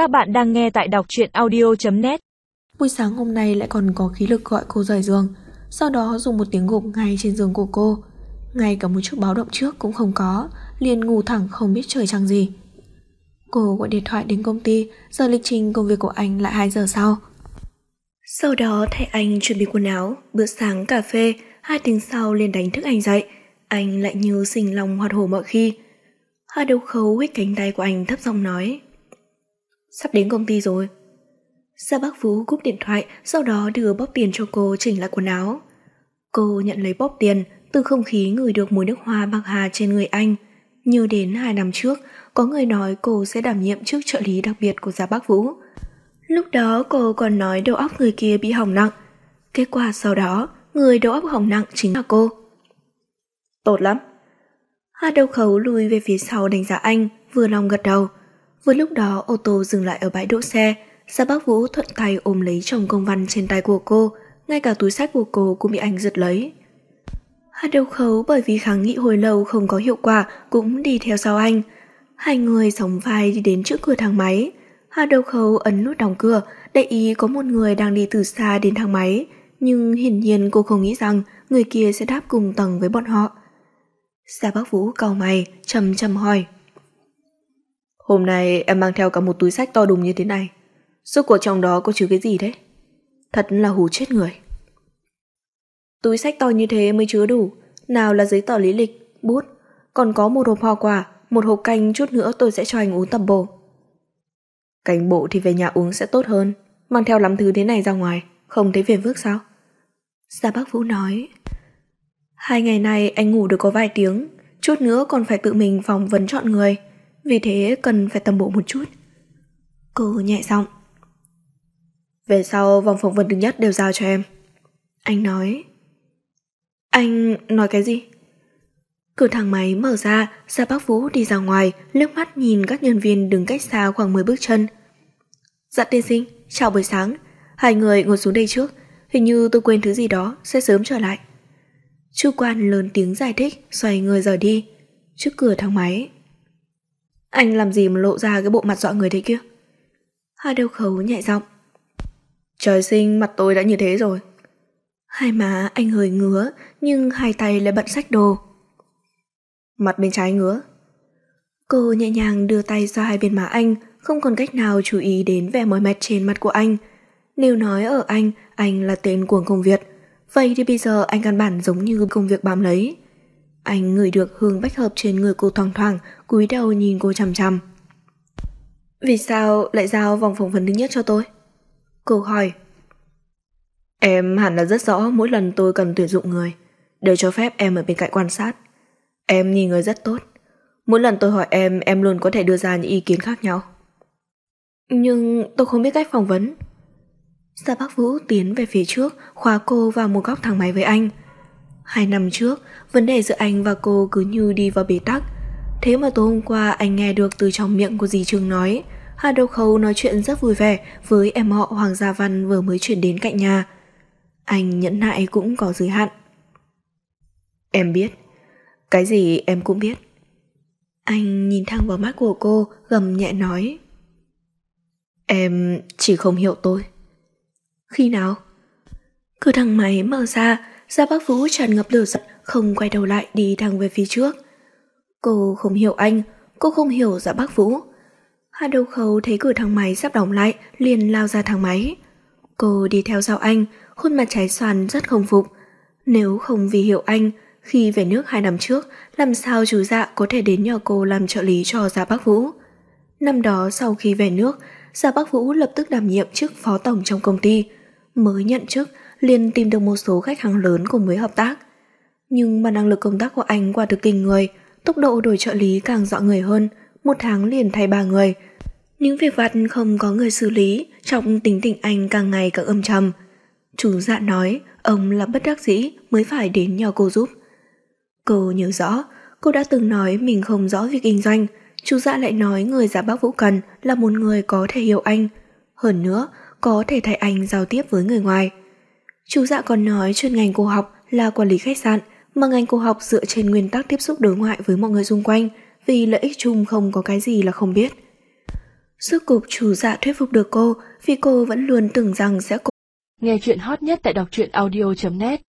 Các bạn đang nghe tại đọc truyện audio.net Buổi sáng hôm nay lại còn có khí lực gọi cô rời giường. Sau đó dùng một tiếng gục ngay trên giường của cô. Ngay cả một chút báo động trước cũng không có liền ngủ thẳng không biết trời trăng gì. Cô gọi điện thoại đến công ty Giờ lịch trình công việc của anh lại 2 giờ sau. Sau đó thay anh chuẩn bị quần áo Bữa sáng cà phê Hai tiếng sau liền đánh thức anh dậy. Anh lại như sinh lòng hoạt hổ mọi khi. Hà đầu khấu huyết cánh tay của anh thấp giọng nói Sắp đến công ty rồi. Gia bác Vũ cúp điện thoại Sau đó đưa bóp tiền cho cô chỉnh lại quần áo. Cô nhận lấy bóp tiền Từ không khí ngửi được mùi nước hoa bạc hà trên người anh. Như đến hai năm trước Có người nói cô sẽ đảm nhiệm chức trợ lý đặc biệt của Gia bác Vũ Lúc đó cô còn nói đầu óc người kia bị hỏng nặng. Kết quả sau đó Người đầu óc hỏng nặng chính là cô. Tốt lắm. Hà đầu khấu lùi về phía sau đánh giá anh Vừa lòng gật đầu Vừa lúc đó ô tô dừng lại ở bãi đỗ xe, Gia Bác Vũ thuận tay ôm lấy chồng công văn trên tay của cô, ngay cả túi sách của cô cũng bị anh giật lấy. Hạt đầu khấu bởi vì kháng nghị hồi lâu không có hiệu quả cũng đi theo sau anh. Hai người sóng vai đi đến trước cửa thang máy. Hạt đầu khấu ấn nút đóng cửa, để ý có một người đang đi từ xa đến thang máy, nhưng hiển nhiên cô không nghĩ rằng người kia sẽ đáp cùng tầng với bọn họ. Gia Bác Vũ cau mày, trầm trầm hỏi. Hôm nay em mang theo cả một túi sách to đùng như thế này. Suốt cuộc trong đó có chứa cái gì đấy? Thật là hù chết người. Túi sách to như thế mới chứa đủ. Nào là giấy tờ lý lịch, bút. Còn có một hộp hoa quả, một hộp canh chút nữa tôi sẽ cho anh uống tầm bổ. Canh bộ thì về nhà uống sẽ tốt hơn. Mang theo lắm thứ thế này ra ngoài, không thấy phiền phức sao? Gia bác Vũ nói. Hai ngày nay anh ngủ được có vài tiếng, chút nữa còn phải tự mình phỏng vấn chọn người vì thế cần phải tầm bộ một chút. Cô nhẹ giọng. Về sau vòng phỏng vấn thứ nhất đều giao cho em. Anh nói. Anh nói cái gì? Cửa thang máy mở ra, Gia Bác Vũ đi ra ngoài, liếc mắt nhìn các nhân viên đứng cách xa khoảng 10 bước chân. Dạ tiên sinh, chào buổi sáng. Hai người ngồi xuống đây trước, hình như tôi quên thứ gì đó, sẽ sớm trở lại. Chu quan lớn tiếng giải thích, xoay người rời đi. Trước cửa thang máy, anh làm gì mà lộ ra cái bộ mặt dọa người thế kia? Hai đầu khấu nhẹ giọng. Trời sinh mặt tôi đã như thế rồi. Hai má anh hơi ngứa, nhưng hai tay lại bận sách đồ. Mặt bên trái ngứa. Cô nhẹ nhàng đưa tay ra hai bên má anh, không còn cách nào chú ý đến vẻ mỏi mệt trên mặt của anh. Nếu nói ở anh, anh là tên của công việc. vậy thì bây giờ anh căn bản giống như công việc bám lấy. Anh ngửi được hương bách hợp trên người cô thoang thoảng, cúi đầu nhìn cô chằm chằm. Vì sao lại giao vòng phỏng vấn thứ nhất cho tôi? Cô hỏi. Em hẳn là rất rõ mỗi lần tôi cần tuyển dụng người, đều cho phép em ở bên cạnh quan sát. Em nhìn người rất tốt. Mỗi lần tôi hỏi em, em luôn có thể đưa ra những ý kiến khác nhau. Nhưng tôi không biết cách phỏng vấn. Gia Bác Vũ tiến về phía trước, khóa cô vào một góc thang máy với anh. Hai năm trước, vấn đề giữa anh và cô cứ như đi vào bế tắc. Thế mà tối hôm qua anh nghe được từ trong miệng của dì Trương nói, Hà Đô Khâu nói chuyện rất vui vẻ với em họ Hoàng Gia Văn vừa mới chuyển đến cạnh nhà. Anh nhẫn nại cũng có giới hạn. Em biết. Cái gì em cũng biết. Anh nhìn thẳng vào mắt của cô, gầm nhẹ nói. Em chỉ không hiểu tôi. Khi nào? Cửa thằng máy mở ra, Gia Bác Vũ tràn ngập lửa giận, không quay đầu lại đi thẳng về phía trước. Cô không hiểu anh, cô không hiểu Gia Bác Vũ. Hà đầu khâu thấy cửa thang máy sắp đóng lại, liền lao ra thang máy. Cô đi theo sau anh, khuôn mặt trái xoan rất không phục. Nếu không vì hiểu anh, khi về nước hai năm trước, làm sao chú dạ có thể đến nhờ cô làm trợ lý cho Gia Bác Vũ. Năm đó sau khi về nước, Gia Bác Vũ lập tức đảm nhiệm chức phó tổng trong công ty. Mới nhận chức, liền tìm được một số khách hàng lớn cùng với hợp tác. Nhưng mà năng lực công tác của anh quả thực kinh người, tốc độ đổi trợ lý càng dọa người hơn, một tháng liền thay ba người. Những việc vặt không có người xử lý, trọng tính tình anh càng ngày càng âm trầm. Chủ dạ nói, ông là bất đắc dĩ mới phải đến nhờ cô giúp. Cô nhớ rõ, cô đã từng nói mình không rõ việc kinh doanh, chú dạ lại nói người giả bác Vũ Cần là một người có thể hiểu anh. Hơn nữa, có thể thay anh giao tiếp với người ngoài. Chú dạ còn nói chuyên ngành cô học là quản lý khách sạn, mà ngành cô học dựa trên nguyên tắc tiếp xúc đối ngoại với mọi người xung quanh, vì lợi ích chung không có cái gì là không biết. Suốt cục chú dạ thuyết phục được cô vì cô vẫn luôn tưởng rằng sẽ Nghe chuyện hot nhất tại đọc truyện audio.net